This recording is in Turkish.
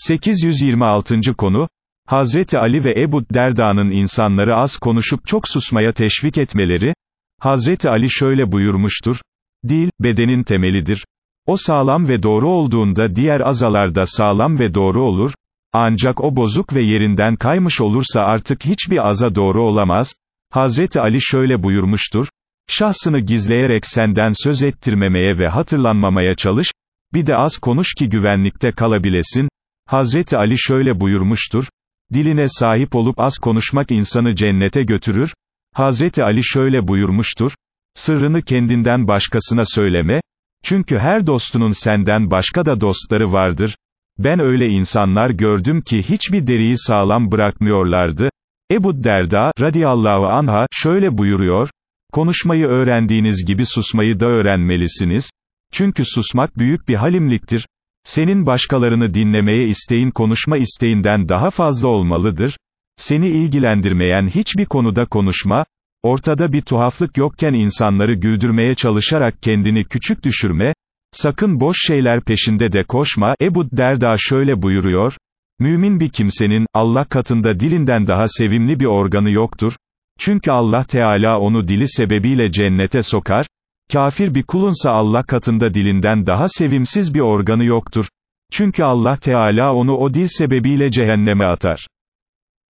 826. konu, Hazreti Ali ve Ebu Derda'nın insanları az konuşup çok susmaya teşvik etmeleri, Hazreti Ali şöyle buyurmuştur, Dil, bedenin temelidir. O sağlam ve doğru olduğunda diğer azalar da sağlam ve doğru olur, ancak o bozuk ve yerinden kaymış olursa artık hiçbir aza doğru olamaz. Hazreti Ali şöyle buyurmuştur, şahsını gizleyerek senden söz ettirmemeye ve hatırlanmamaya çalış, bir de az konuş ki güvenlikte kalabilesin. Hazreti Ali şöyle buyurmuştur, diline sahip olup az konuşmak insanı cennete götürür. Hazreti Ali şöyle buyurmuştur, sırrını kendinden başkasına söyleme, çünkü her dostunun senden başka da dostları vardır. Ben öyle insanlar gördüm ki hiçbir deriyi sağlam bırakmıyorlardı. Ebu Derda, radiyallahu anha, şöyle buyuruyor, konuşmayı öğrendiğiniz gibi susmayı da öğrenmelisiniz. Çünkü susmak büyük bir halimliktir. Senin başkalarını dinlemeye isteğin konuşma isteğinden daha fazla olmalıdır. Seni ilgilendirmeyen hiçbir konuda konuşma, ortada bir tuhaflık yokken insanları güldürmeye çalışarak kendini küçük düşürme, sakın boş şeyler peşinde de koşma, Ebu Derda şöyle buyuruyor, mümin bir kimsenin, Allah katında dilinden daha sevimli bir organı yoktur, çünkü Allah Teala onu dili sebebiyle cennete sokar, Kafir bir kulunsa Allah katında dilinden daha sevimsiz bir organı yoktur. Çünkü Allah Teala onu o dil sebebiyle cehenneme atar.